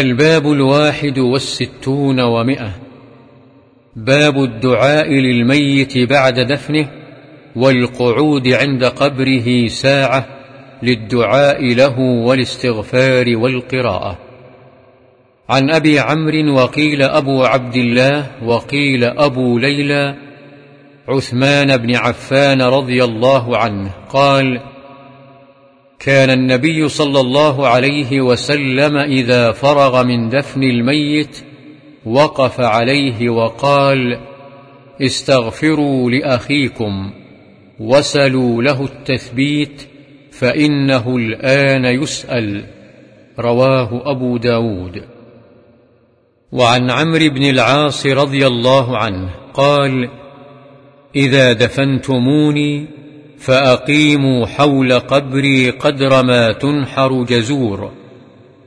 الباب الواحد والستون ومئة. باب الدعاء للميت بعد دفنه والقعود عند قبره ساعة للدعاء له والاستغفار والقراءة. عن أبي عمرو وقيل أبو عبد الله وقيل أبو ليلى عثمان بن عفان رضي الله عنه قال كان النبي صلى الله عليه وسلم إذا فرغ من دفن الميت وقف عليه وقال استغفروا لأخيكم وسلوا له التثبيت فإنه الآن يسأل. رواه أبو داود. وعن عمرو بن العاص رضي الله عنه قال إذا دفنتموني فأقيموا حول قبري قدر ما تنحر جزور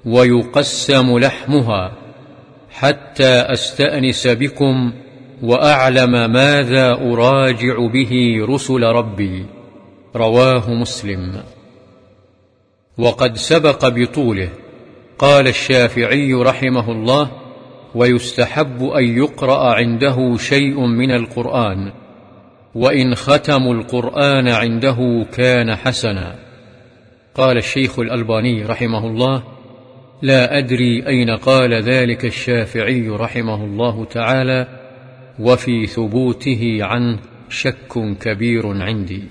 ويقسم لحمها حتى أستأنس بكم وأعلم ماذا أراجع به رسل ربي. رواه مسلم. وقد سبق بطوله. قال الشافعي رحمه الله ويستحب أن يقرأ عنده شيء من القرآن. وإن ختموا القرآن عنده كان حسنا. قال الشيخ الألباني رحمه الله لا أدري أين قال ذلك الشافعي رحمه الله تعالى وفي ثبوته عنه شك كبير عندي.